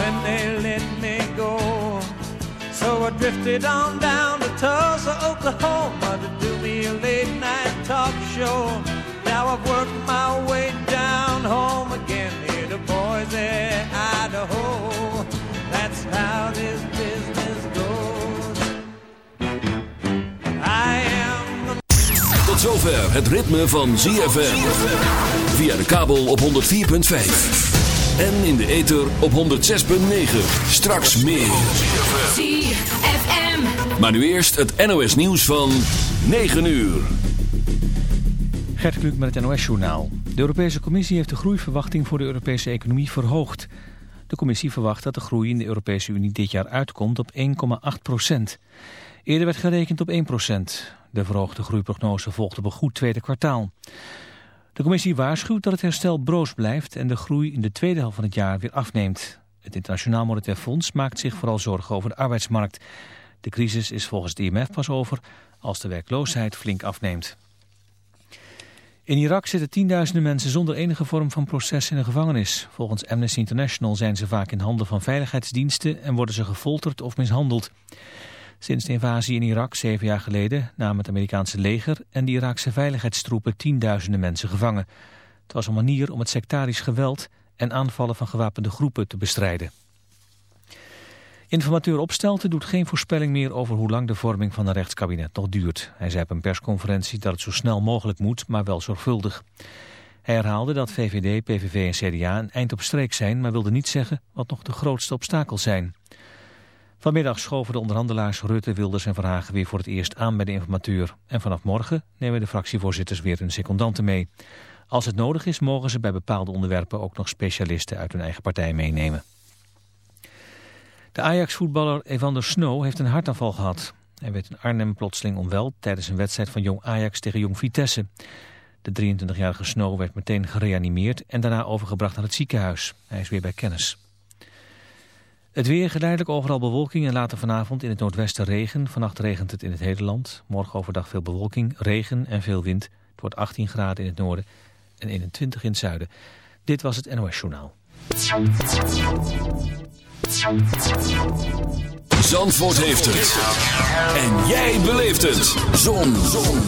when they let me go. So I drifted on down to Tulsa, Oklahoma to do me a late night talk show. Now I've worked my way down home again here to Boise, Idaho. That's how this business goes. I am the Tot zover het ritme van ZFM. Via de kabel op 104.5. En in de ether op 106.9. Straks meer. ZFM. Maar nu eerst het NOS nieuws van 9 uur. Gert Kluk met het NOS-journaal. De Europese Commissie heeft de groeiverwachting voor de Europese economie verhoogd. De Commissie verwacht dat de groei in de Europese Unie dit jaar uitkomt op 1,8 procent. Eerder werd gerekend op 1 procent. De verhoogde groeiprognose volgt op een goed tweede kwartaal. De Commissie waarschuwt dat het herstel broos blijft en de groei in de tweede helft van het jaar weer afneemt. Het Internationaal Monetair Fonds maakt zich vooral zorgen over de arbeidsmarkt. De crisis is volgens het IMF pas over als de werkloosheid flink afneemt. In Irak zitten tienduizenden mensen zonder enige vorm van proces in de gevangenis. Volgens Amnesty International zijn ze vaak in handen van veiligheidsdiensten en worden ze gefolterd of mishandeld. Sinds de invasie in Irak zeven jaar geleden namen het Amerikaanse leger en de Iraakse veiligheidstroepen tienduizenden mensen gevangen. Het was een manier om het sectarisch geweld en aanvallen van gewapende groepen te bestrijden. Informateur Opstelten doet geen voorspelling meer over hoe lang de vorming van een rechtskabinet nog duurt. Hij zei op een persconferentie dat het zo snel mogelijk moet, maar wel zorgvuldig. Hij herhaalde dat VVD, PVV en CDA een eind op streek zijn, maar wilde niet zeggen wat nog de grootste obstakels zijn. Vanmiddag schoven de onderhandelaars Rutte, Wilders en Verhagen weer voor het eerst aan bij de informateur. En vanaf morgen nemen de fractievoorzitters weer hun secondanten mee. Als het nodig is, mogen ze bij bepaalde onderwerpen ook nog specialisten uit hun eigen partij meenemen. De Ajax-voetballer Evander Snow heeft een hartaanval gehad. Hij werd in Arnhem plotseling onwel tijdens een wedstrijd van Jong Ajax tegen Jong Vitesse. De 23-jarige Snow werd meteen gereanimeerd en daarna overgebracht naar het ziekenhuis. Hij is weer bij kennis. Het weer geleidelijk overal bewolking en later vanavond in het noordwesten regen. Vannacht regent het in het hele land. Morgen overdag veel bewolking, regen en veel wind. Het wordt 18 graden in het noorden en 21 in het zuiden. Dit was het NOS Journaal. Zandvoort heeft het. En jij beleeft het. Zon. Zon.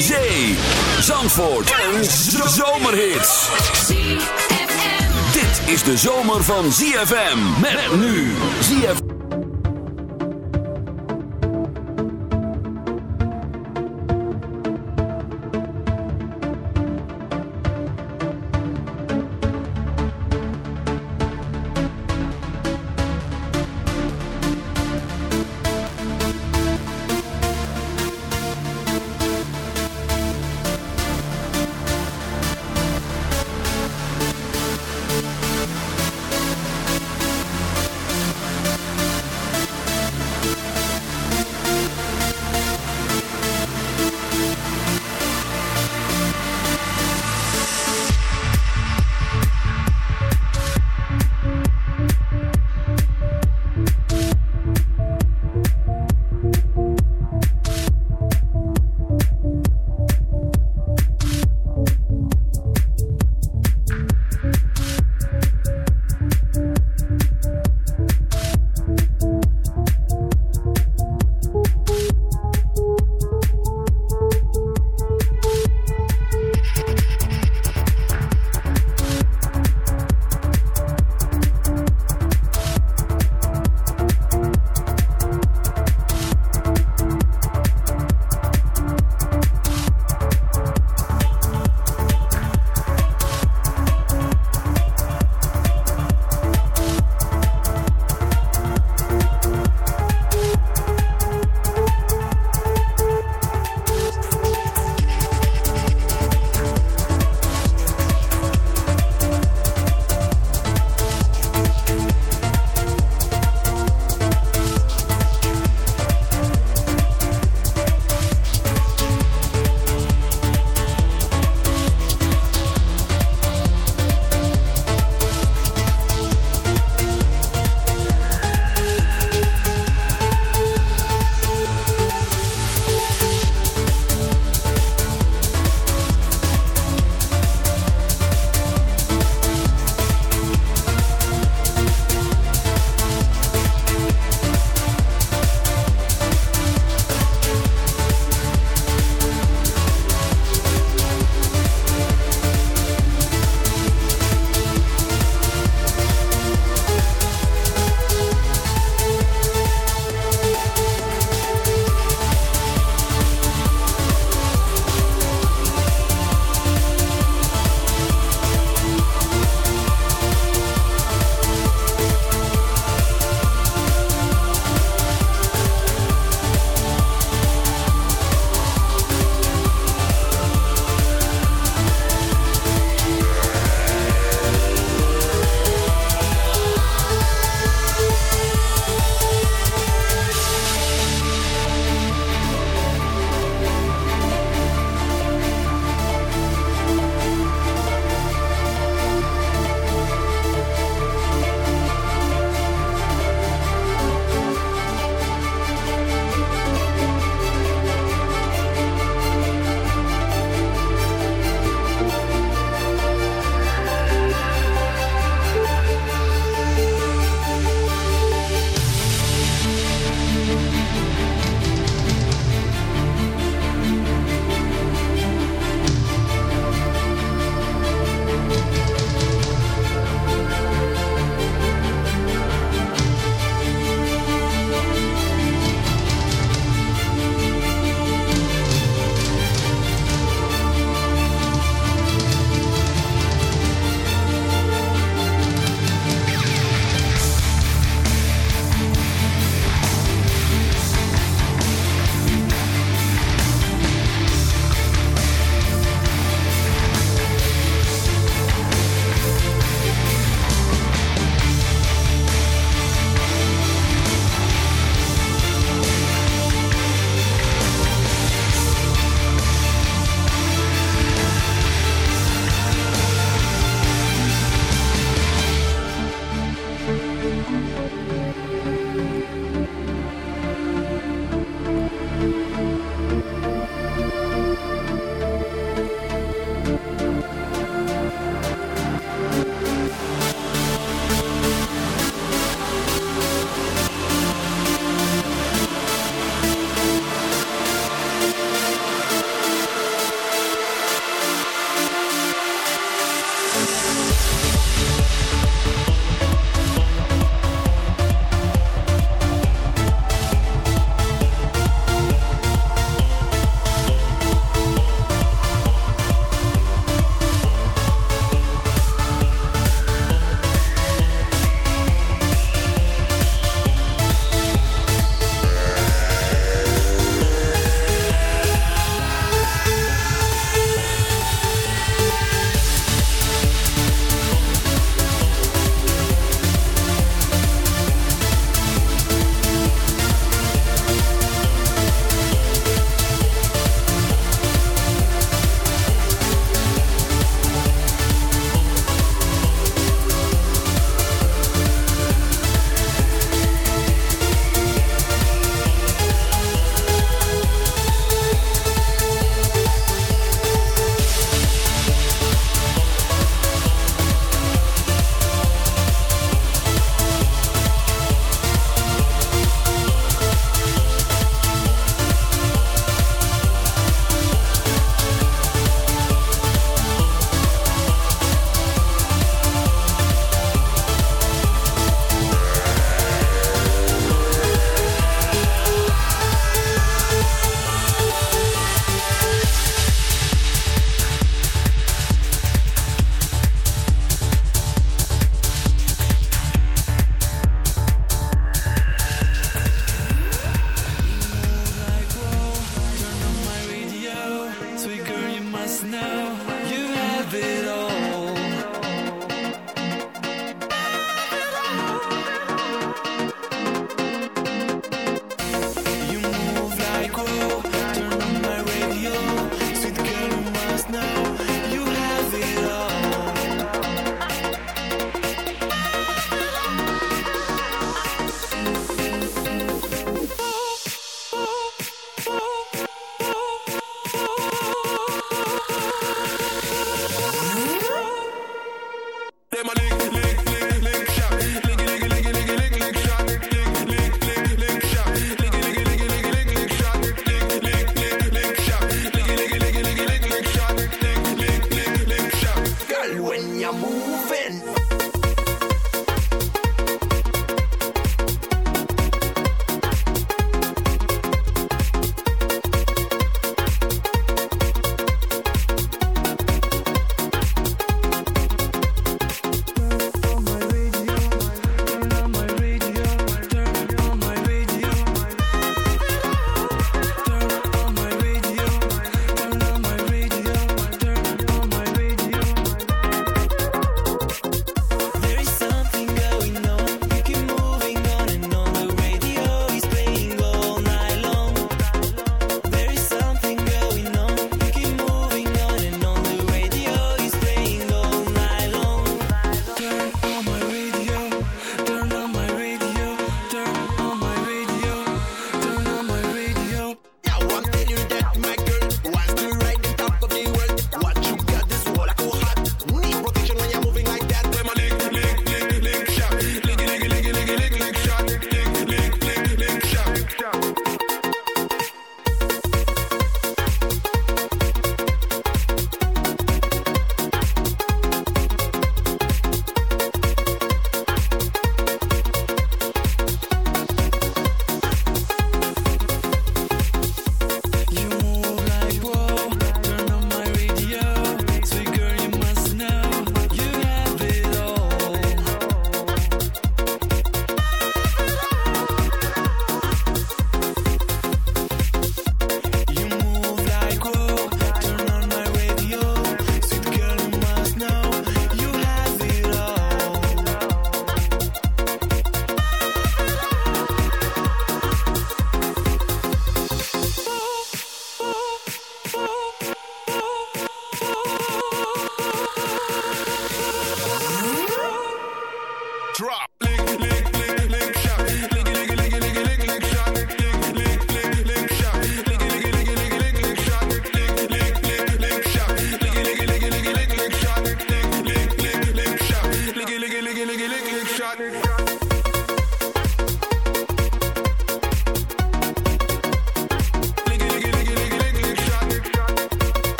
Zee. Zandvoort. Een zomerhit. Dit is de zomer van ZFM. Met nu. ZFM.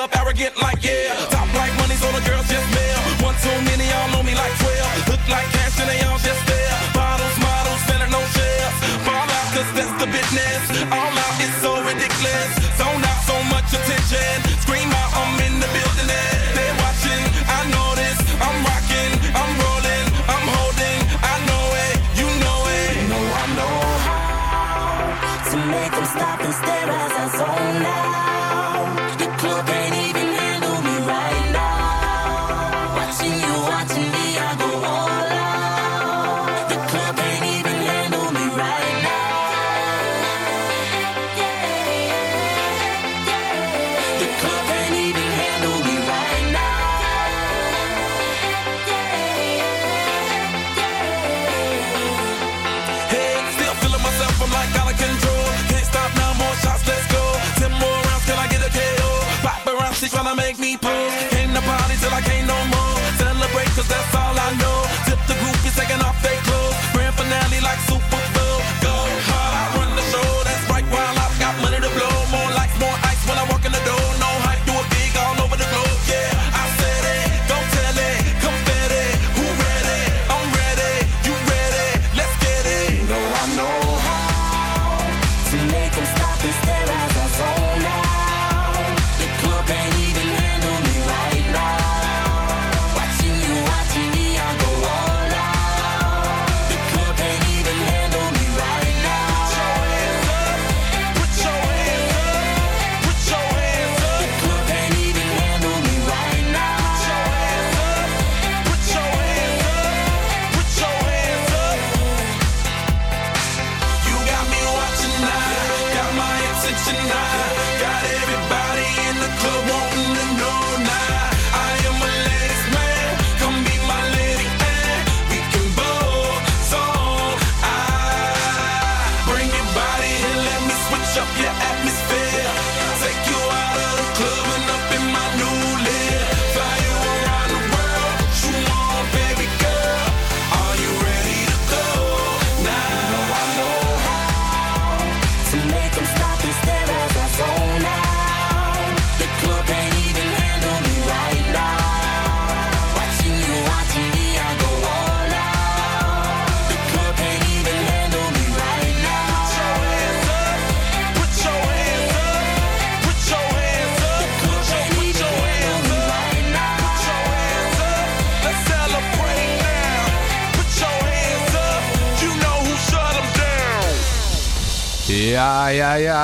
club arrogant like yeah. Top like money's on the girls just mail. One too many, y'all know me like 12. Look like cash and they all just there. Bottles, models, selling no shares. Fall out cause that's the business. All out is so ridiculous. Zone out so much attention.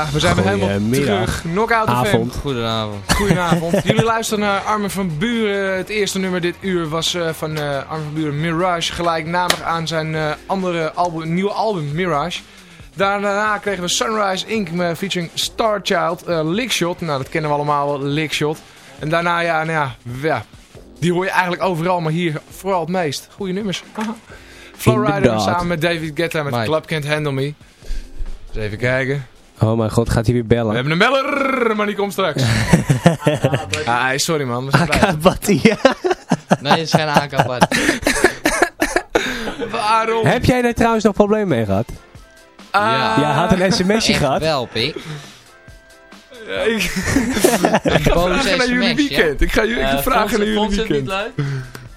We zijn weer helemaal terug. Knockout Avond. Goedenavond. Goedenavond. Jullie luisteren naar Armin van Buren. Het eerste nummer dit uur was eh, van eh, Armin van Buren Mirage. Gelijknamig aan zijn eh, andere album, nieuwe album Mirage. Daarna kregen we Sunrise Inc. featuring Starchild, Child Lickshot. Nou, dat kennen we allemaal wel, Lickshot. En daarna, ja, nou ja, ja, die hoor je eigenlijk overal, maar hier vooral het meest. Goeie nummers. Flowrider samen met David Guetta met Club Can't Handle Me. Even kijken. Oh mijn god, gaat hij weer bellen? We hebben een beller, maar die komt straks. ah, sorry man. Akabati, ja. Nee, is geen Akabati. Waarom? Heb jij daar trouwens nog problemen mee gehad? Ah. Ja. Jij had een sms'je gehad. wel, pik. Ja, ik, ik ga vragen naar jullie weekend. Ik ga jullie, ik ga vragen naar jullie weekend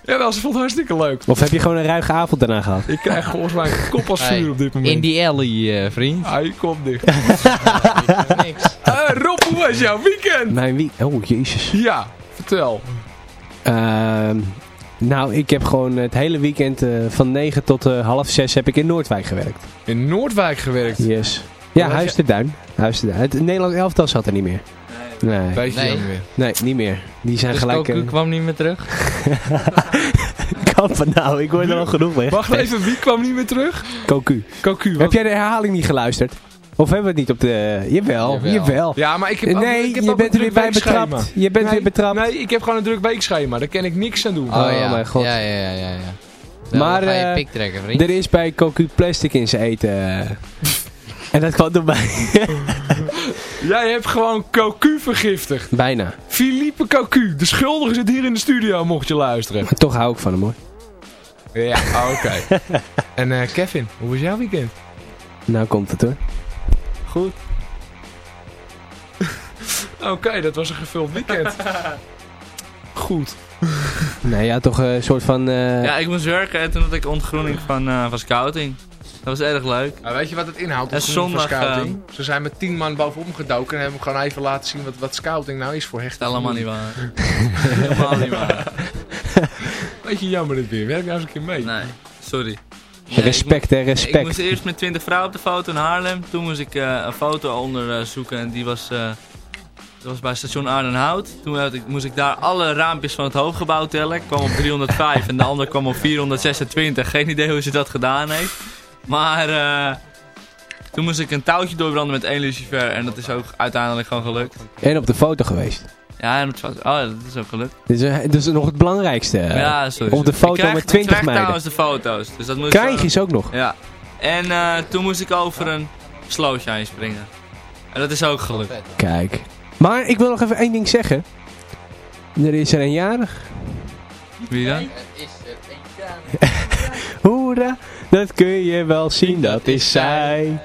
leuk? Jawel, ze vond het hartstikke leuk. Of heb je gewoon een ruige avond daarna gehad? Ik krijg volgens mij een kop als Hey, vuur op dit moment. In die alley, eh, vriend. Ah, je komt dicht. Niks. Eh, Rob, hoe was jouw weekend? Mijn wie? Oh, jezus. Ja, vertel. Ehm, nou, ik heb gewoon het hele weekend eh, van 9 tot eh, half 6 heb ik in Noordwijk gewerkt. In Noordwijk gewerkt. Yes. Ja, Huis de Duin. Huis de Duin. Het Nederlands elftal zat er niet meer. Nee, Weet je Nee. nee niet meer. Die zijn Dus gelijk... Goku eh, kwam niet meer terug. Kampen nou, ik word er al genoeg mee. Wacht even, wie kwam niet meer terug? Koku. Cocu. Heb jij de herhaling niet geluisterd? Of hebben we het niet op de... Jawel, jawel. Jawel. Ja, maar ik heb ook, nee, ik heb je bent er weer bij betrapt. Je bent nee, weer betrapt. Nee, ik heb gewoon een druk weekschema. Daar kan ik niks aan doen. Oh, Oh, ja. mijn god. Ja, ja, ja, ja. ja. Dan Maar, ga je eh, pik trekken, vriend. Er is bij Koku plastic in zijn eten. eh. en dat kwam door mij. Jij hebt gewoon Cocu vergiftigd. Bijna. Philippe Cocu. De schuldige zit hier in de studio, mocht je luisteren. Maar toch hou ik van hem hoor. Ja, oké. en eh, Kevin, hoe was jouw weekend? Nou komt het hoor. Goed. Oké, dat was een gevuld weekend. Goed. Nee, ja, toch een soort van... eh, Ja, ik moest werken en toen had ik ontgroening van, eh, van scouting. Dat was erg leuk. Nou, weet je wat het inhoudt? En zondag, scouting? Ze zijn met tien man bovenop gedoken en hebben gewoon even laten zien wat, wat scouting nou is voor hechte Helemaal niet waar. Helemaal niet waar. Weet je, jammer dit weer. Werk nou eens een keer mee. Nee, sorry. Nee, respect hè, mo- ik respect. moest eerst met 20 vrouwen op de foto in Haarlem. Toen moest ik eh, een foto onderzoeken en die was, eh, dat was bij station Arnhenhout. Toen ik, moest ik daar alle raampjes van het hoofdgebouw tellen. Ik kwam op 305 en de ander kwam op 426. Geen idee hoe ze dat gedaan heeft. Maar eh, toen moest ik een touwtje doorbranden met één lucifer en dat is ook uiteindelijk gewoon gelukt. En op de foto geweest. Ja, en het was, oh, ja, dat is ook gelukt. Dit is, eh, dit is nog het belangrijkste. eh. ja, sorry. op de foto Ik krijg- met 20 Ik krijg meiden. trouwens de foto's. Dus dat moet Krijg je ze ook nog. Ja. En eh, toen moest ik over een slowshine springen. En dat is ook gelukt. Kijk. Maar ik wil nog even één ding zeggen. Er is er een jarig. Wie dan? Hoera, dat kun je wel zien, dat is zij.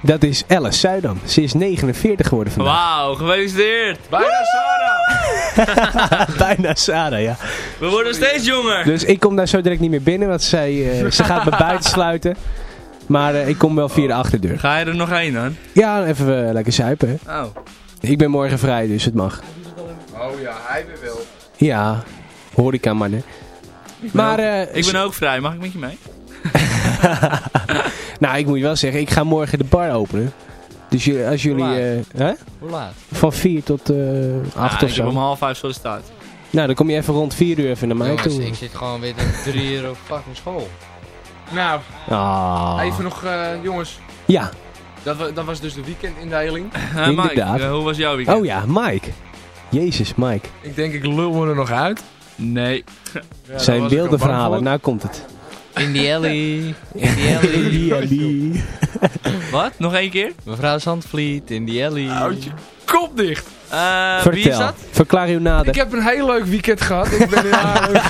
Dat is Alice Zuidam. Ze is 49 geworden vandaag. Wauw, gefeliciteerd! Bijna Sarah! Bijna Sarah, ja. We worden steeds jonger! Dus ik kom daar zo direct niet meer binnen, want zij, eh, ze gaat me buiten sluiten. Maar eh, ik kom wel via de achterdeur. Ga je er nog heen dan? Ja, even eh, lekker zuipen. hè. Oh. Ik ben morgen vrij, dus het mag. Oh ja, hij weer wel. Ja, horeca man, hè. Maar, eh, Ik ben ook vrij, mag ik met je mee? nou, ik moet je wel zeggen, ik ga morgen de bar openen. Dus als jullie, Waar? eh, hè? Hoe laat? van 4 tot eh 8 Ja, of ik heb om zo. half vijf sollicitaat. Nou, dan kom je even rond 4 uur even naar mij toe. ik zit gewoon weer drie uur op fucking school. Nou, Ah. even nog, eh, jongens. Ja, Dat, wa- dat was dus de weekendindeling. Uh, Mike, eh, hoe was jouw weekend? oh ja, Mike. Jezus, Mike. Ik denk, ik lul me er nog uit. Nee. Ja, Zijn beeldenverhalen, nou komt het. In die alley. In die alley. Die, die. Wat? Nog één keer? Mevrouw Zandvliet, in die alley. Houd je kop dicht. Eh, wie is Vertel, dat? verklaar uw nader. Ik heb een heel leuk weekend gehad. Ik ben in Haarlem.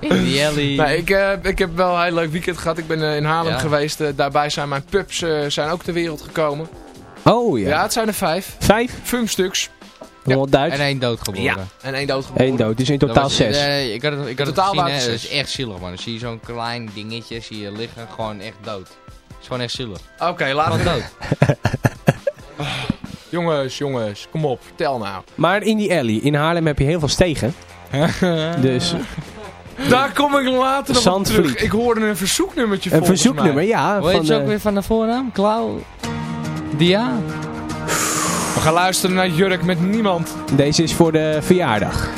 In die alley. nee, ik, eh, ik heb wel een heel leuk weekend gehad. Ik ben eh, in Haarlem Ja. geweest. Daarbij zijn mijn pups zijn ook ter wereld gekomen. Oh ja. Ja, het zijn er vijf. Vijf? Wel Duits? En één doodgeboren. Ja. En één doodgeboren. Eén dood, dus in Dat totaal was- zes. ik had het, ik had het Totaal gezien, het Dat zes. is echt zielig, man. Dan zie je zo'n klein dingetje, zie je liggen, gewoon echt dood. Het is gewoon echt zielig. Oké, laten Gewoon we... dood. Jongens, jongens, kom op. Tel nou. Maar in die alley, in Haarlem heb je heel veel stegen. dus Daar kom ik later nog op terug. Ik hoorde een verzoeknummertje een volgens verzoeknummer, mij. ja. Hoe heet Van, ze ook weer van de voornaam? Klauw? Dia? Gaan luisteren naar Jurk met niemand. deze is voor de verjaardag.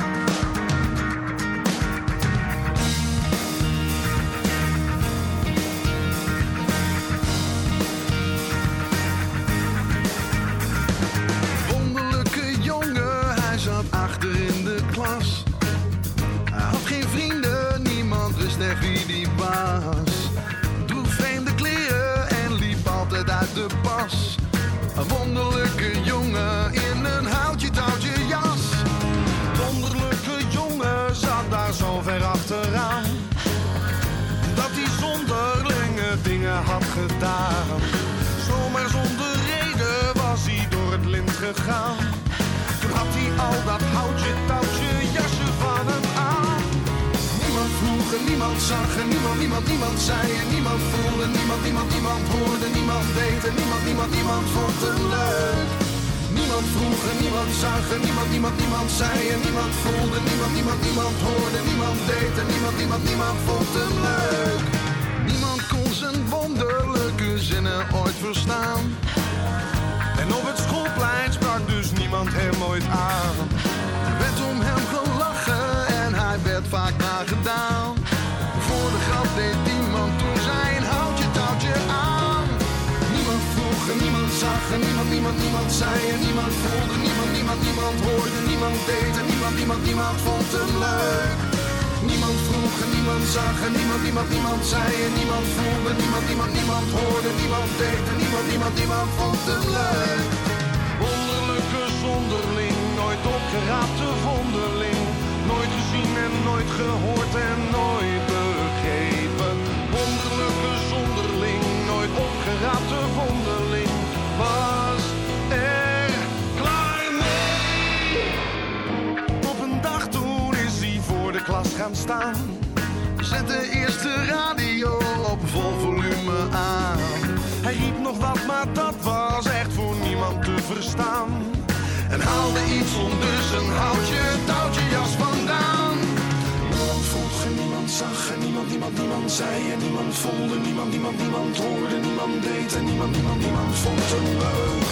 Niemand voelde. Niemand, niemand, niemand hoorde, niemand deed en niemand, niemand, niemand vond hem leuk. Niemand vroeg en niemand zag en niemand, niemand, niemand zei en niemand voelde. Niemand, niemand, niemand hoorde, niemand deed en niemand, niemand, niemand vond hem leuk. Niemand kon zijn wonderlijke zinnen ooit verstaan. En op het schoolplein sprak dus niemand hem ooit aan. Er werd om hem gelachen en hij werd vaak nagedaan. Voor de grap deed niemand, niemand, niemand zei en niemand voelde. Niemand, niemand, niemand hoorde, niemand deed en niemand, niemand, niemand vond hem leuk. Niemand vroeg en niemand zag en niemand, niemand, niemand zei en niemand voelde. Niemand, niemand, niemand hoorde, niemand deed en niemand, niemand, niemand vond hem leuk. Wonderlijke zonderling, nooit opgeraapte vonderling. Nooit gezien en nooit gehoord en nooit begrepen. Wonderlijke zonderling, nooit opgeraapte vonderling. Was er klaar mee. Op een dag toen is hij voor de klas gaan staan. Eerst de radio op vol volume aan. Hij riep nog wat, maar dat was echt voor niemand te verstaan. En haalde iets onder zijn houtje, touwtje, jas vandaan. Niemand zag en niemand, niemand, niemand zei en niemand voelde. Niemand, niemand, niemand hoorde, niemand deed en niemand, niemand, niemand vond hem leuk.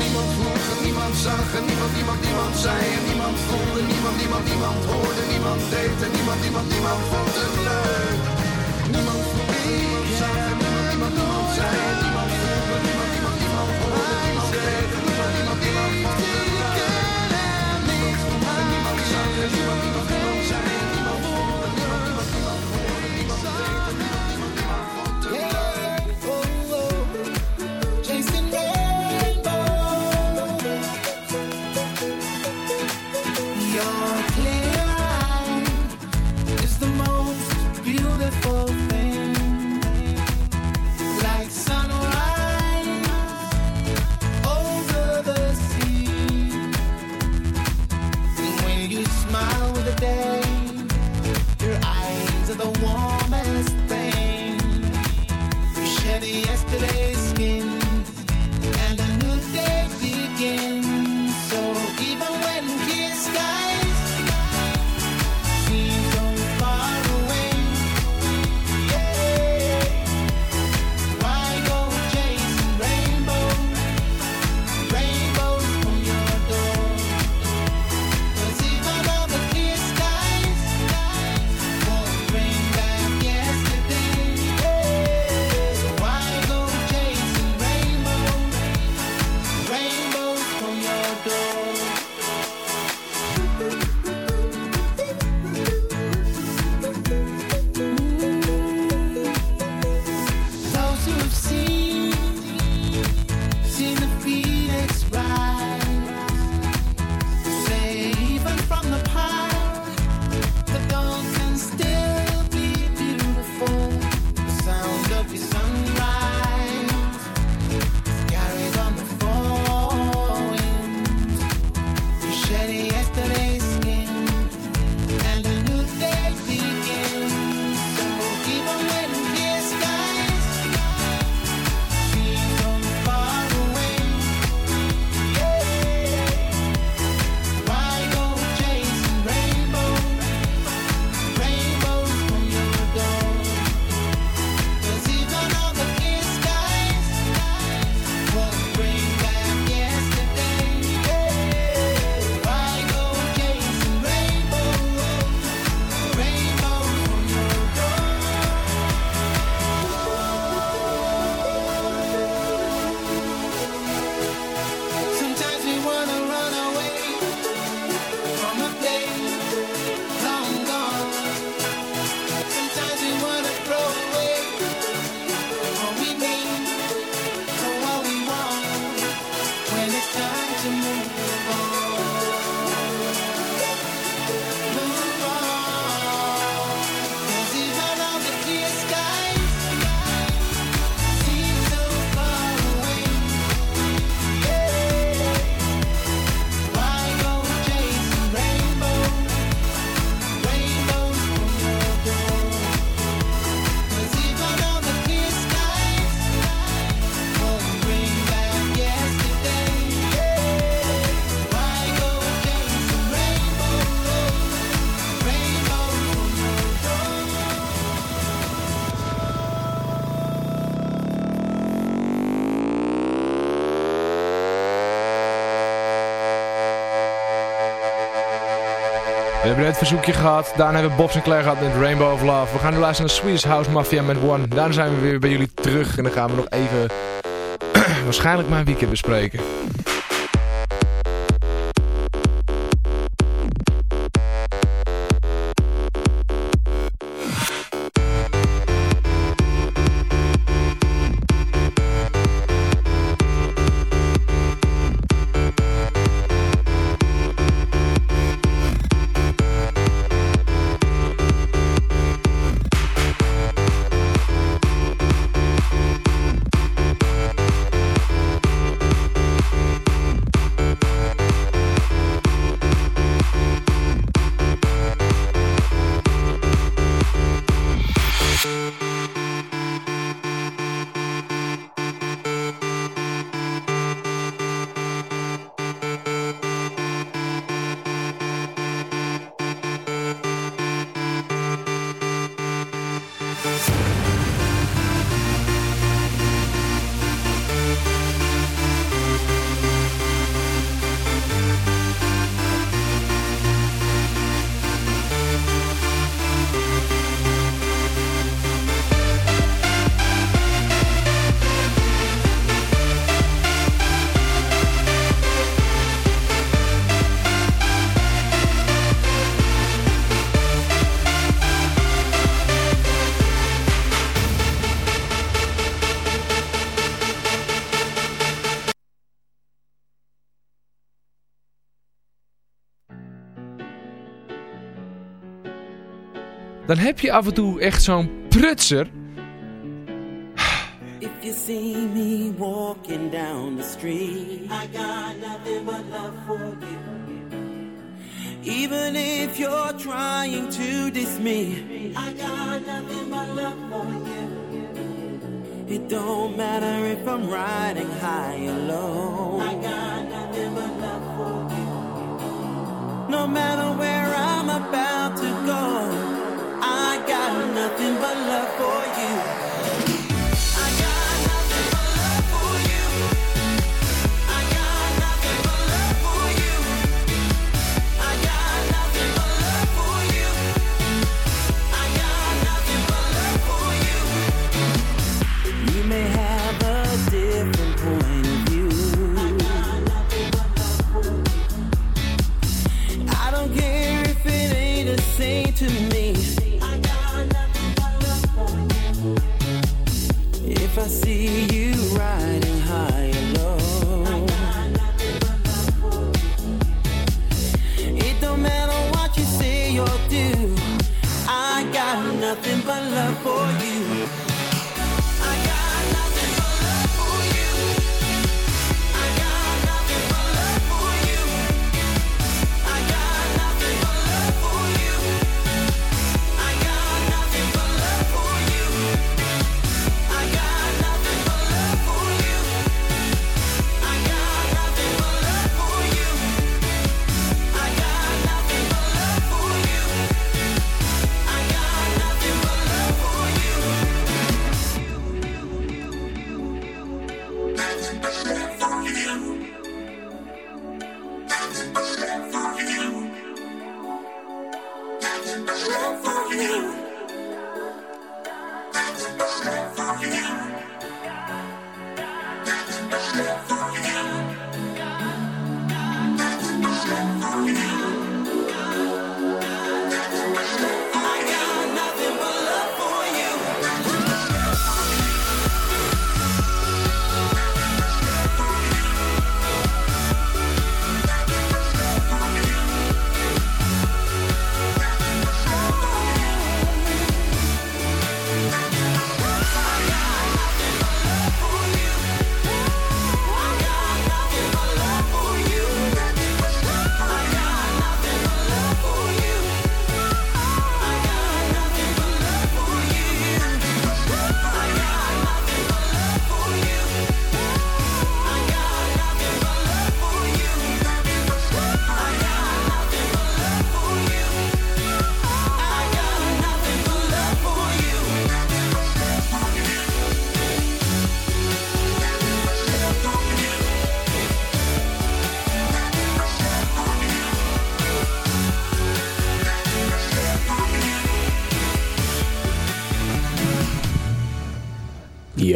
Niemand en niemand zag en niemand, niemand, niemand zei en niemand voelde. Niemand, niemand, niemand hoorde, niemand deed en niemand, niemand, niemand vond hem leuk. Niemand vroeg niemand zag en niemand, niemand, niemand zei hebben net verzoekje gehad. Daarna hebben we Bob Sinclair gehad met Rainbow of Love. We gaan nu luisteren naar Swedish House Mafia met One. Daarna zijn we weer bij jullie terug. En dan gaan we nog even waarschijnlijk mijn weekend bespreken. Dan heb je af en toe echt zo'n prutser. If you see me walking down the street, I got nothing but love for you. Even if you're trying to diss me, I got nothing but love for you. It don't matter if I'm riding high or low. I got nothing but love for you. No matter where I'm about to go, nothing but love for you.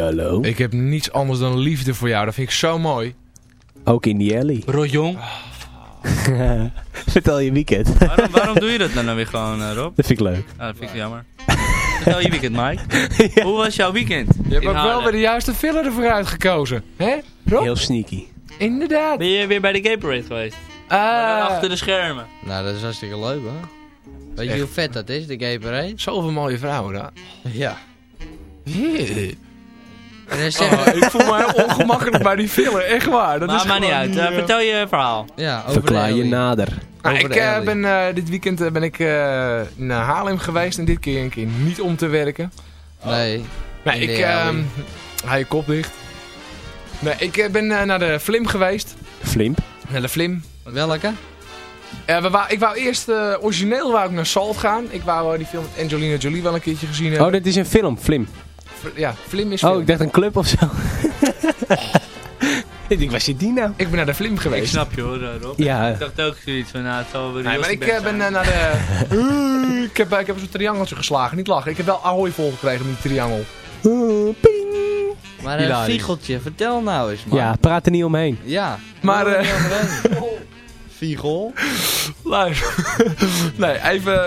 Hallo. Ik heb niets anders dan liefde voor jou. Dat vind ik zo mooi. Ook in die alley. Rojong. Vertel je weekend. Waarom, waarom doe je dat dan, nou weer gewoon, eh, Rob? Dat vind ik leuk. Ah, dat vind ik jammer. Vertel je weekend, Mike. Hoe was jouw weekend? Je hebt ook wel weer de juiste filler ervoor uitgekozen. Hè, Rob? Heel sneaky. Inderdaad. Ben je weer bij de Gay Parade geweest? Ah, achter de schermen. Nou, dat is hartstikke leuk hoor. Weet je hoe vet dat is, de gay parade? Zoveel mooie vrouwen daar. Ja. Yeah. Oh, ik voel me heel ongemakkelijk bij die filler. Echt waar. Dat maar is maakt niet gewoon uit. niet, Eh, vertel je verhaal. ja, over Verklaar de je nader. Nou, ik eh, ben, eh, dit weekend ben ik eh, naar Haarlem geweest en dit keer een keer niet om te werken. Nee. Nee, In de ik... ehm hou je kop dicht. Nee, ik ben naar de Flim geweest. Flimp. Naar de Flim. Welke? Eh, we wou- ik wou eerst, origineel wou ik naar Salt gaan. Ik wou die film met Angelina Jolie wel een keertje gezien hebben. Oh, dit is een film. Flim. Ja, Flim is film. Oh, ik dacht een club of zo. ik denk, waar zit die nou? Ik ben naar de Flim Ik geweest. snap je hoor, Rob. Ja. Ik dacht ook zoiets van, nou, het zal wel Nee, maar ik eh, ben eh, naar de... Ik heb, eh, ik heb zo'n triangeltje geslagen. Niet lachen. Ik heb wel Ahoy volgekregen met die triangel. Maar een Hilarisch. viegeltje, vertel nou eens man. Ja, praat er niet omheen. Ja. Maar, eh? Viegel. Luister. nee, even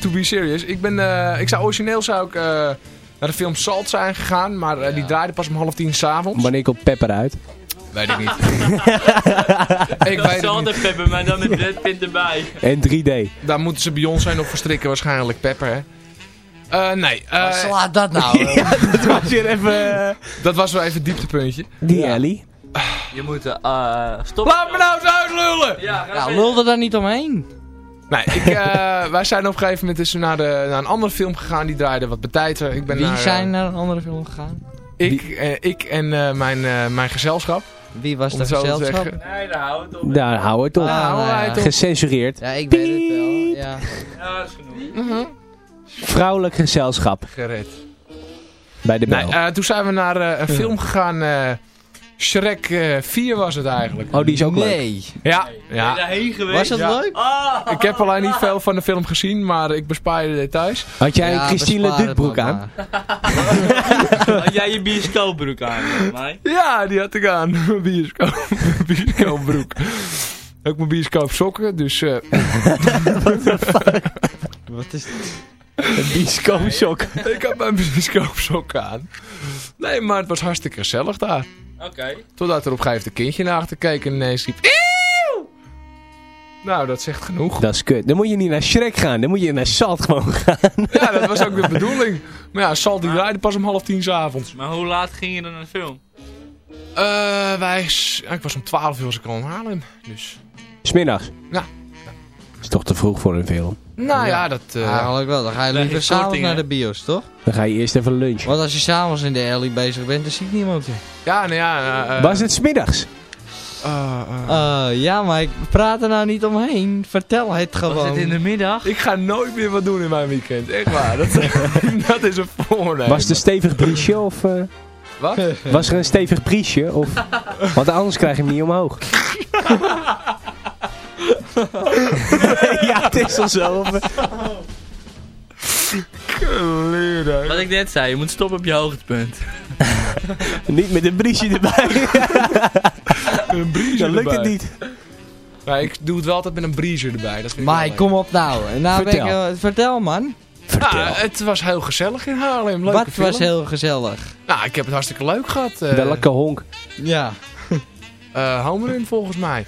to be serious. Ik ben, eh, ik zou origineel zou ik eh, naar de film Salt zijn gegaan, maar eh, die draaide pas om half tien s'avonds. Wanneer komt Pepper uit? Weet ik niet. ik Ik weet niet. altijd pepper, maar dan met Brad Pitt erbij. En 3D. Daar moeten ze Beyoncé nog verstrikken, waarschijnlijk Pepper, hè. Eh, nee, eh, Wat slaat dat nou? ja, dat was weer even... dat was wel even het dieptepuntje. Die Ellie. Je moet eh stoppen. Laat me nou eens uitlullen! Ja, Ja, lul er daar niet omheen. Nee, ik, eh, wij zijn op een gegeven moment dus naar, de, naar een andere film gegaan, die draaide wat betijder. Ik ben Wie naar, eh, zijn naar een andere film gegaan? ik, eh, ik en eh, mijn, eh, mijn gezelschap. Wie was te gezelschap? Nee, daar hou het op. Daar, hou het op. Ah, nou ja. het op. Gecensureerd. Ja, ik weet het wel. Ja. Ja, dat is genoeg. Vrouwelijk gezelschap. Gered. Bij de Nee, bel. eh, toen zijn we naar eh, een film gegaan. Eh Shrek eh 4 was het eigenlijk. oh, die is ook leuk. Nee. Ja, Ben je ja. daarheen geweest? Was dat Ja. leuk? Ah! Ik heb alleen niet veel van de film gezien, maar ik bespaar je de details. Had jij Ja, een Christine Dutbroek aan? Had jij je bioscoopbroek aan, mij? Ja, die had ik aan. Mijn bioscoop, bioscoopbroek. Ook mijn bioscoop sokken, dus... eh, Wat is Een bioscoopsok. ik had mijn bioscoop sokken aan. Nee, maar het was hartstikke gezellig daar. Oké. Totdat er op een gegeven moment een kindje naar achter keek en ineens riep... "Eeuw!" Nou, dat zegt genoeg. Dat is kut. Dan moet je niet naar Shrek gaan. Dan moet je naar Salt gewoon gaan. Ja, dat was ook de bedoeling. Maar ja, Salt die draaide pas om half tien s'avonds. Maar hoe laat ging je dan naar de film? Eh, wij... Ik was om 12 uur als ik al in Haarlem. Dus... Smiddags. Ja. Is toch te vroeg voor een film. Nou ja, dat... eh, Eigenlijk wel. Dan ga je liever s'avonds naar de bios, toch? Dan ga je eerst even lunchen. Want als je s'avonds in de alley bezig bent, dan ziet niemand je. ja, nou ja... eh, Was het smiddags? eh, Eh, ja, maar ik praat er nou niet omheen. Vertel het gewoon. Was het in de middag? ik ga nooit meer wat doen in mijn weekend. Echt waar. Dat, dat is een voornemen. Was het een stevig briesje of... eh, Wat? was er een stevig briesje of... Want anders krijg je hem niet omhoog. ja, het is al zo. Wat ik net zei, je moet stoppen op je hoogtepunt. Niet met een briesje erbij. Een briezer Dan lukt het erbij. niet. Ja, ik doe het wel altijd met een briezer erbij. Dat vind ik Mike, kom op nou. En nou ben ik, Vertel. eh, vertel man. Vertel. Ja, het was heel gezellig in Haarlem. Leuke Wat film. was heel gezellig. Nou, ik heb het hartstikke leuk gehad. eh Welke honk. Ja. eh, home run volgens mij.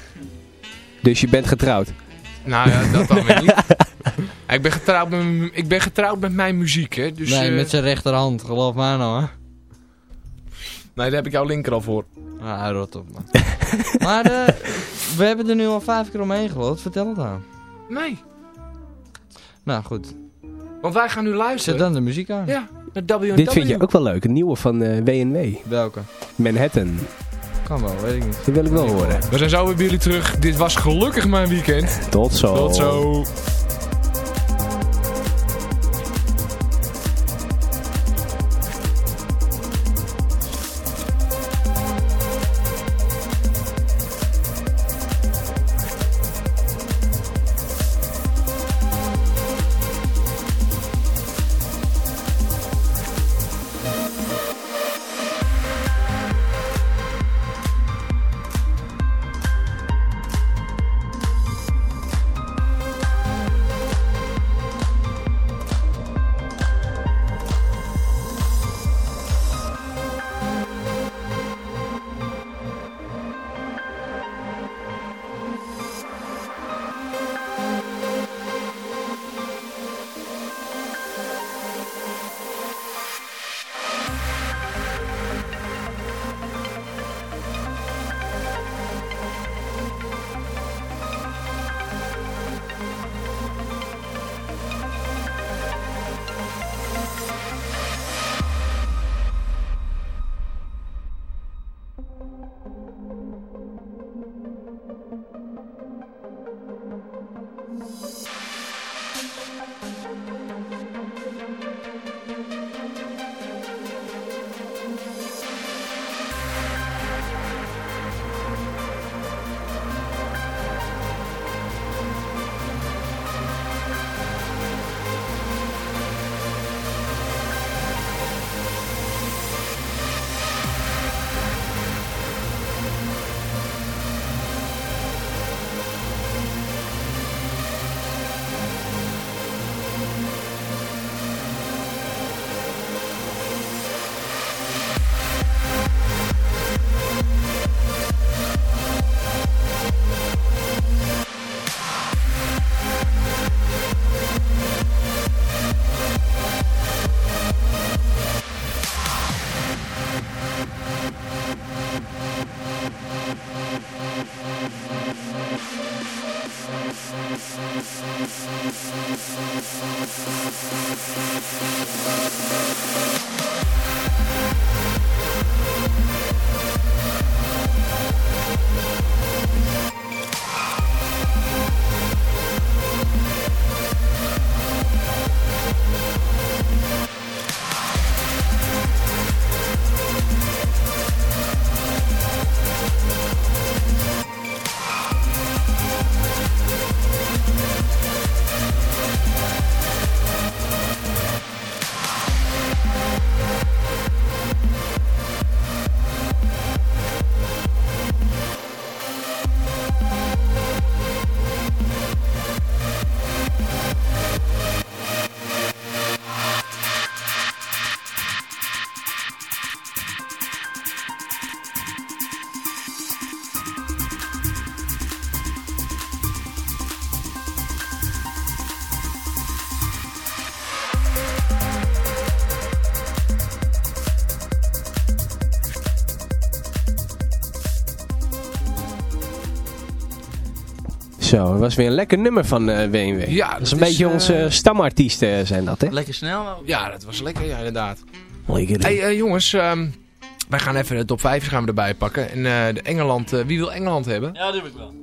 Dus je bent getrouwd. Nou ja, dat dan weer niet. Ik, ben getrouwd met, ik ben getrouwd met mijn muziek, hè. Dus, nee, eh, met zijn rechterhand. Geloof mij nou, hè. Nee, daar heb ik jouw linker al voor. Ah, rot op, man. maar eh, we hebben er nu al vijf keer omheen gelopen. Vertel het nou. Nee, Nou, goed. want wij gaan nu Zet luisteren. dan de muziek aan. Ja, naar WNW. Dit vind je ook wel leuk. Een nieuwe van eh, WNW. Welke? Manhattan. Kan wel, weet ik niet. Die wil ik wel horen. We zijn zo weer bij jullie terug. Dit was gelukkig mijn weekend. Tot zo. Tot zo. Zo, dat was weer een lekker nummer van eh WNW. Ja, dat is een is, beetje eh, onze stamartiesten zijn dat, hè? Lekker snel. maar- Ja, dat was lekker, ja, inderdaad. Lekker. hey, eh, jongens, ehm, wij gaan even de top 5 gaan we erbij pakken. En eh, de Engeland, eh, wie wil Engeland hebben? Ja, dat heb ik wel.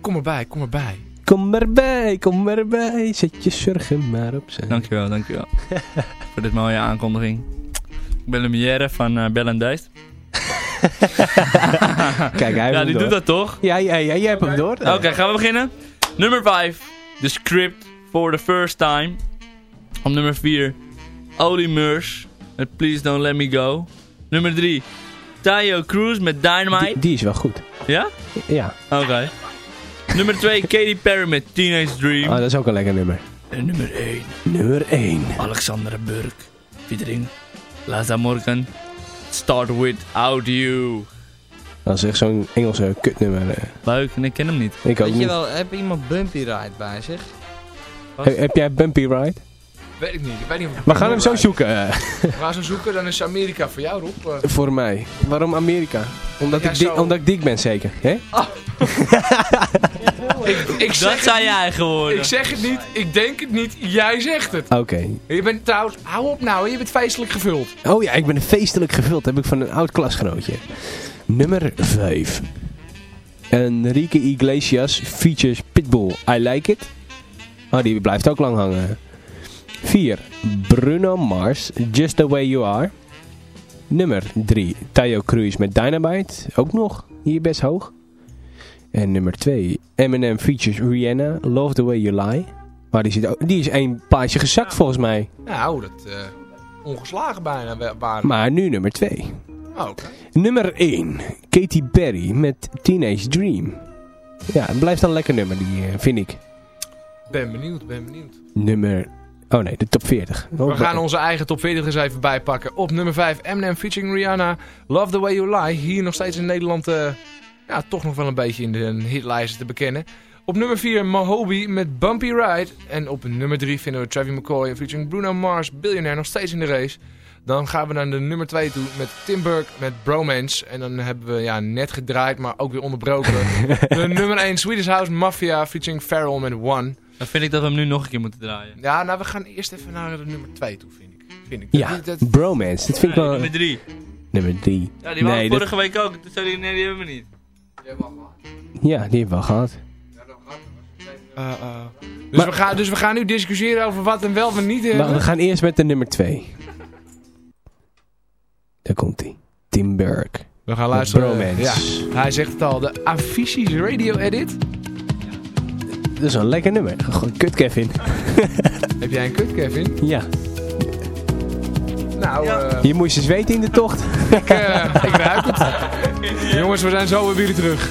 Kom erbij, kom erbij. Kom erbij, kom erbij, zet je zorgen maar op zijn. Dankjewel, dankjewel. voor dit mooie aankondiging. Ik ben Lumière van uh, Bell and Duist. Kijk, hij Ja, die door. doet dat toch? Ja, ja, ja, jij hebt hem door. Oké, gaan we beginnen. Nummer 5. The Script for the First Time. Op nummer 4. Oli Murs met Please Don't Let Me Go. Nummer 3. Tayo Cruz met Dynamite. Die, die is wel goed. Ja? Ja, Oké. nummer 2. Katy Perry met Teenage Dream. oh, dat is ook een lekker nummer. En nummer 1. Nummer 1. Alexandra Burk. Featuring Laza Morgan. Start Without You. Dat is echt zo'n Engelse kutnummer. eh. Leuk, en ik ken hem niet. Ik ook Weet je niet. wel, heb iemand Bumpy Ride bij zich? He- heb jij Bumpy Ride? Weet ik niet, ik weet niet We gaan hem zo zoeken. We gaan zo zoeken, dan is Amerika voor jou, Rob. Eh, voor mij. Waarom Amerika? Omdat, ik, dik, omdat ik dik ben zeker. Hè? ik, ik zeg Dat zijn jij geworden. Ik zeg het niet, ik denk het niet, jij zegt het. Oké. Je bent trouwens, hou op nou, je bent feestelijk gevuld. Oh ja, ik ben feestelijk gevuld. Heb ik van een oud klasgenootje. Nummer 5. Enrique Iglesias features Pitbull. I like it. Oh, die blijft ook lang hangen. 4. Bruno Mars, Just the Way You Are. Nummer 3. Tayo Cruz met Dynamite. Ook nog hier best hoog. En nummer 2. Eminem features Rihanna, Love the Way You Lie. Maar die, zit ook, die is één plaatje gezakt volgens mij. Nou, dat eh, ongeslagen bijna wa- waren. Maar nu nummer 2. Oh, oké. Nummer 1. Katy Perry met Teenage Dream. Ja, het blijft een lekker nummer, die eh, vind ik. Ben benieuwd, ben benieuwd. Nummer... Oh nee, de top 40. We gaan onze eigen top 40 eens even bijpakken. Op nummer 5 Eminem featuring Rihanna. Love the way you lie. Hier nog steeds in Nederland eh, ja, toch nog wel een beetje in de hitlijsten te bekennen. Op nummer 4 Mohobi met Bumpy Ride. En op nummer 3 vinden we Travis McCoy featuring Bruno Mars, Billionaire, nog steeds in de race. Dan gaan we naar de nummer 2 toe met Tim Burke met Bromance. En dan hebben we ja, net gedraaid, maar ook weer onderbroken. de nummer 1 Swedish House Mafia featuring Pharrell met One. Dan vind ik dat we hem nu nog een keer moeten draaien. Ja, nou we gaan eerst even naar de nummer 2 toe, vind ik. Vind ik. Ja, Dat- dat- Bromance. Dat vind ik Nee, wel... nummer 3. Nummer 3. Ja, die waren nee, dat- vorige week ook. Toen zei hij, nee, die hebben we niet. Ja, die hebben we al gehad. Uh, uh. Dus, we gaan, dus we gaan nu discussiëren over wat en wel we niet hebben. Maar we gaan eerst met de nummer 2. Daar komt hij. Tim Burke. We gaan luisteren. Bromance. Ja, hij zegt het al, de Avicii's Radio Edit. Dat is een lekker nummer. Gewoon kut Kevin. Heb jij een kut, Kevin? Ja. Nou, eh, Je moest eens weten in de tocht. ik, eh, ik ruik het. Jongens, we zijn zo weer bij jullie terug.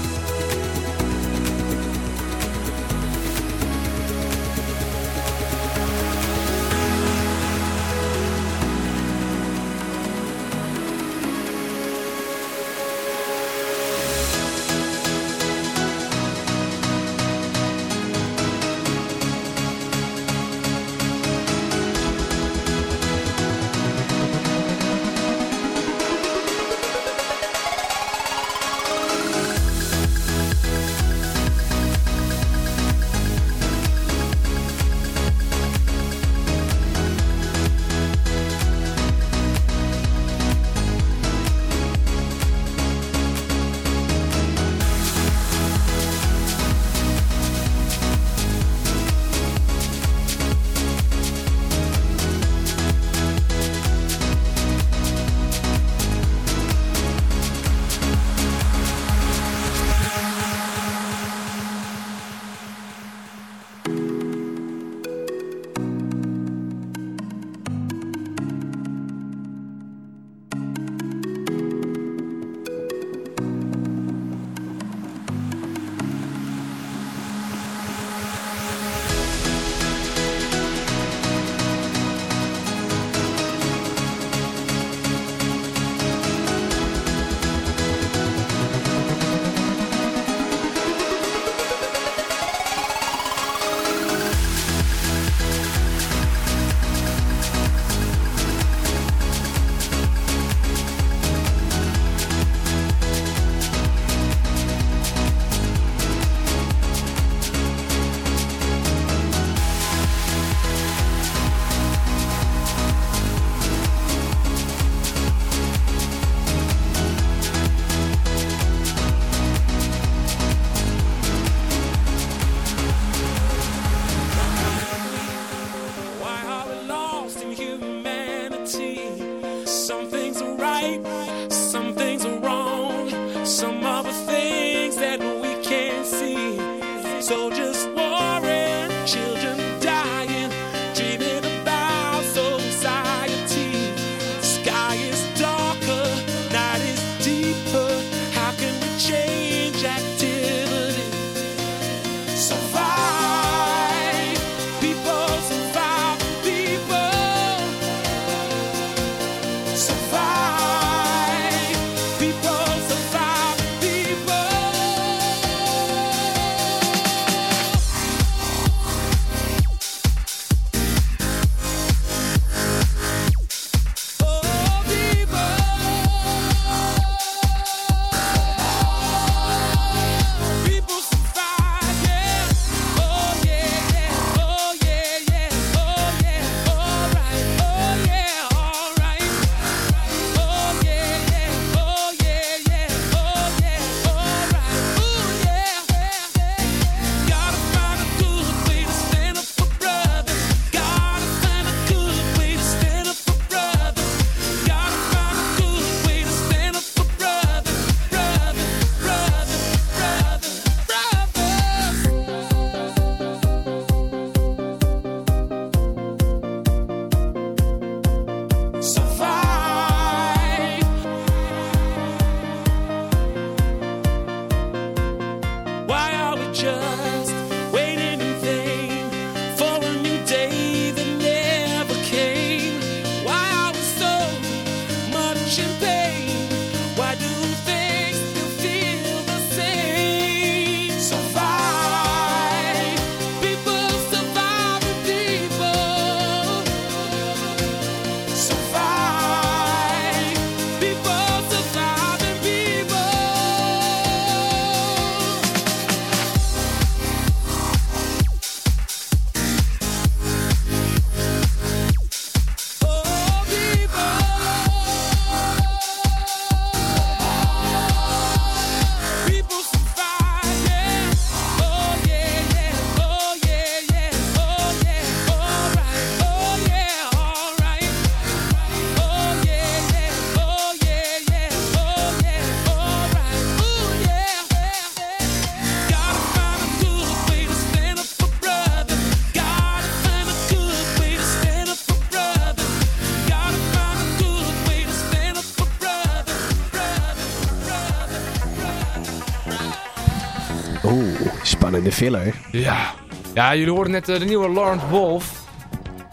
Spannende filler. Ja. Ja, jullie hoorden net eh, de nieuwe Lawrence Wolf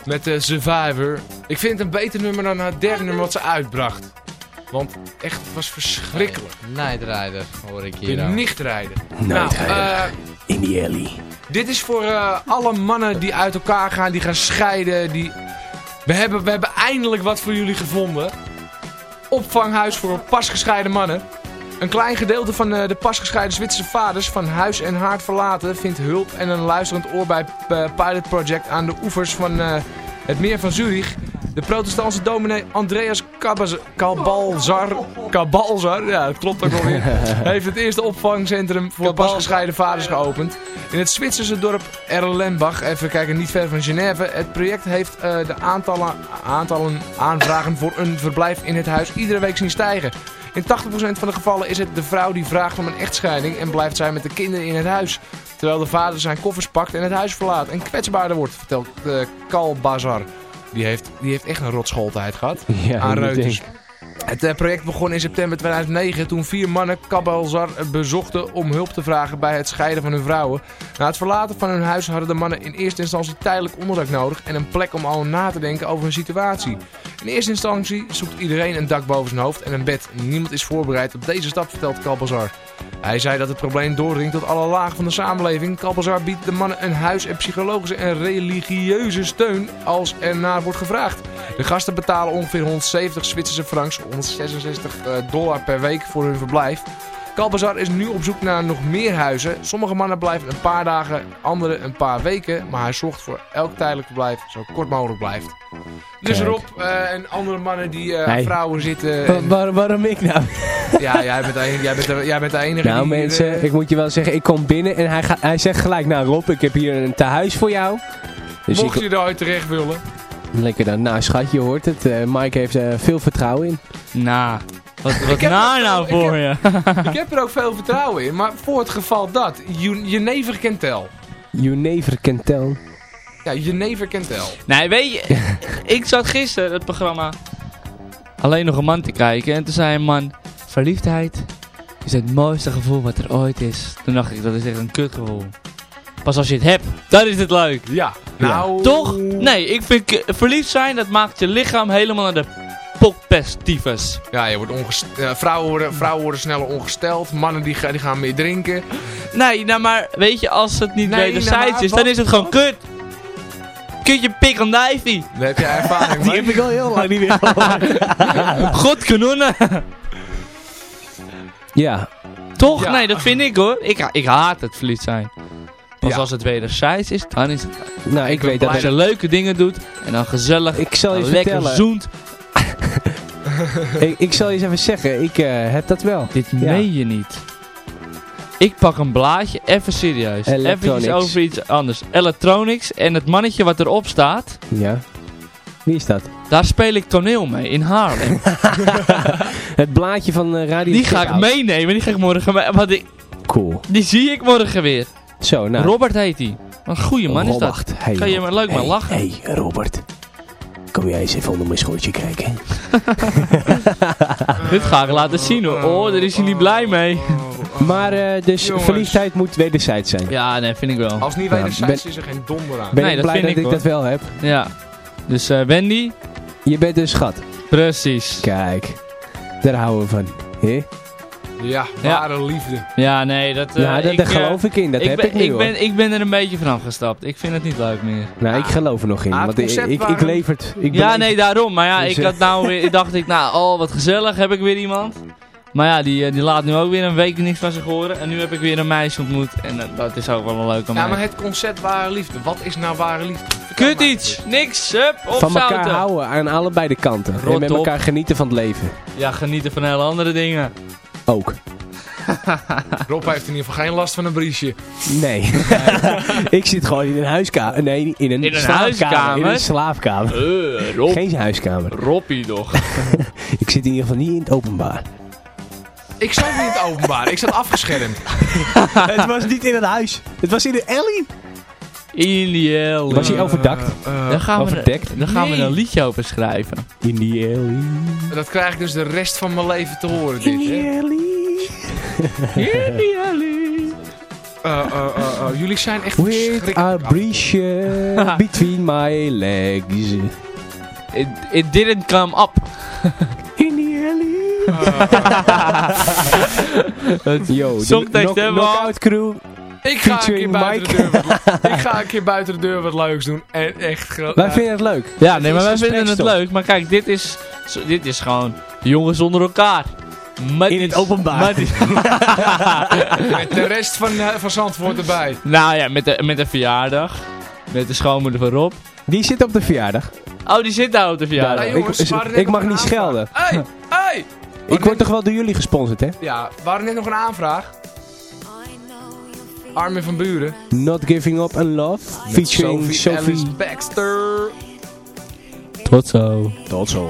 met eh, Survivor. Ik vind het een beter nummer dan het derde nummer wat ze uitbracht. Want echt, het was verschrikkelijk. Night Rider hoor ik Je hier. nou. nicht rijden. Night nou, eh, In the alley. dit is voor eh, alle mannen die uit elkaar gaan, die gaan scheiden. Die... We, hebben, we hebben eindelijk wat voor jullie gevonden. Opvanghuis voor pasgescheiden mannen. Een klein gedeelte van eh, de pasgescheiden Zwitserse vaders van huis en haard verlaten vindt hulp en een luisterend oor bij eh, Pilot Project aan de oevers van eh, het meer van Zurich. De protestantse dominee Andreas Kabalzar, Kabalzar, ja dat klopt ook wel weer, heeft het eerste opvangcentrum voor pasgescheiden vaders geopend. In het Zwitserse dorp Erlenbach, even kijken, niet ver van Genève. Het project heeft de aantallen, aantallen aanvragen voor een verblijf in het huis iedere week zien stijgen. In 80% van de gevallen is het de vrouw die vraagt om een echtscheiding en blijft zij met de kinderen in het huis. Terwijl de vader zijn koffers pakt en het huis verlaat en kwetsbaarder wordt, vertelt uh, Kal Bazar. Die heeft, die heeft echt een rotschooltijd gehad Ja, aan Reuters. Het eh, project begon in september 2009 toen vier mannen Kabalzar bezochten om hulp te vragen bij het scheiden van hun vrouwen. Na het verlaten van hun huis hadden de mannen in eerste instantie tijdelijk onderdak nodig en een plek om al na te denken over hun situatie. In eerste instantie zoekt iedereen een dak boven zijn hoofd en een bed. Niemand is voorbereid op deze stap, vertelt Kalbazar. Hij zei dat het probleem doordringt tot alle lagen van de samenleving. Kalbazar biedt de mannen een huis en psychologische en religieuze steun als er naar wordt gevraagd. De gasten betalen ongeveer 170 Zwitserse francs, 166 eh, dollar per week voor hun verblijf. Kalbazar is nu op zoek naar nog meer huizen. Sommige mannen blijven een paar dagen, andere een paar weken. Maar hij zorgt voor elk tijdelijk verblijf zo kort mogelijk blijft. Dus Kijk. Rob eh, en andere mannen die eh, Hey. vrouwen zitten. Wa- en- waar- waarom ik nou? ja, jij bent, de, jij, bent de, jij bent de enige Nou die... mensen, ik moet je wel zeggen, ik kom binnen en hij, gaat, hij zegt gelijk, nou Rob, ik heb hier een tehuis voor jou. Dus mocht ik, je er ooit terecht willen. Lekker dan, nou schat, je hoort het. eh, Mike heeft er veel vertrouwen in. Nou, wat, wat heb nou ik voor je? ik heb er ook veel vertrouwen in. Maar voor het geval dat, you, je never can tell. You never can tell. Ja, je never can tell. Nee, weet je, ik zat gisteren het programma alleen nog een man te kijken. En toen zei een man, verliefdheid is het mooiste gevoel wat er ooit is. Toen dacht ik, dat is echt een kutgevoel. Pas als je het hebt, dan is het leuk. Ja. Nou... Toch? Nee, ik vind verliefd zijn, dat maakt je lichaam helemaal naar de popestivus. Ja, je wordt ongest eh, vrouwen, worden, vrouwen worden sneller ongesteld. Mannen die, ga- die gaan meer drinken. Nee, nou maar, weet je, als het niet Nee, wederzijds nou maar is, dan is het gewoon kut. Kutje pik en dijfie. Daar heb jij ervaring Die heb ik al heel lang niet meer. God kanonnen. Ja, Toch? Ja. Nee, dat vind ik hoor. Ik, ik haat het verliefd zijn. Pas Ja. als het wederzijds is, dan is het nou ik weet dat... Als je leuke dingen doet en dan gezellig, Ik zal je lekker vertellen. zoent. Ik, ik zal je eens even zeggen, ik eh, heb dat wel. Dit Ja. meen je niet. Ik pak een blaadje, even serieus. Even Electronics. over iets anders. Electronics en het mannetje wat erop staat, Ja. Wie is dat? daar speel ik toneel mee in Haarlem. Het blaadje van eh, Radio die ga ik meenemen, die ga ik morgen mee, want Cool. die zie ik morgen weer. Zo, nou. Robert heet hij. Een goede man is dat. Hey, Ga je maar leuk hey, maar lachen. Hey, Robert. Kom jij eens even onder mijn schortje kijken? Dit ga ik laten zien hoor. Oh, daar is hij niet blij mee. Maar eh, dus Jongens. verliefdheid moet wederzijds zijn. Ja, nee, vind ik wel. Als niet Ja, wederzijds is er geen donder aan. Ben Nee, ik dat blij vind dat ik, ik, dat wel heb. Ja. Dus eh, Wendy, Je bent een schat. precies. Kijk, daar houden we van. Hé? Ja, Ja. ware liefde. Ja, nee, dat... eh, ja, dat, ik, daar eh, geloof ik in. Dat heb ben, ik nu ik, ben, ik ben er een beetje van afgestapt. Ik vind het niet leuk meer. nou, ik geloof er nog in. Ah, want ik, ik, ik waarom- lever het. Ik ja, nee, daarom. Maar ja, Dus, ik eh, had nou weer, dacht ik, nou, oh, wat gezellig, heb ik weer iemand. Maar ja, die, eh, die laat nu ook weer een week niks van zich horen. En nu heb ik weer een meisje ontmoet. En eh, dat is ook wel een leuke Ja, maar meisje. het concept ware liefde. Wat is nou ware liefde? Kut iets, niks, hup, Van elkaar houden aan allebei de kanten. Rot en met op. elkaar genieten van het leven. Ja, genieten van hele andere dingen. Ook. Rob heeft in ieder geval geen last van een briesje. Nee. ik zit gewoon in een huiskamer. Nee, in een, In een slaapkamer. huiskamer? In een slaapkamer. Eh, Rob, Geen huiskamer. Roppie toch. Ik zit in ieder geval niet in het openbaar. Ik zat niet in het openbaar. Ik zat afgeschermd. het was niet in het huis. Het was in de alley. In die hel. Was hij overdakt? Eh, Dan gaan, we, overdekt? dan gaan we een liedje over schrijven. In die alley. dat krijg ik dus de rest van mijn leven te horen, dit. Hè? alley. In die alley. Eh, eh, eh, eh, jullie zijn echt With a breeze between my legs. It, it didn't come up. In the alley. Yo, de knock- we. Knockout Crew. Ik ga, een keer buiten de deur wat, ik ga een keer buiten de deur wat leuks doen. En echt. Wij vinden het leuk. Ja, nee, maar wij vinden het leuk. Maar kijk, dit is, dit is gewoon jongens onder elkaar. In het openbaar. Met de rest van, eh, van Zandvoort erbij. nou ja, met de, met de verjaardag. Met de schoonmoeder van Rob. Die zit op de verjaardag. Oh, die zit daar op de verjaardag. Hey, ik, jongens, waren ik mag niet aanvraag. schelden. Hey, hey! Ik word toch wel door jullie gesponsord, hè? Ja, we hadden net nog een aanvraag. Armin van Buren. Not Giving Up on Love. Featuring Sophie. Alice Baxter. Tot zo. Tot zo.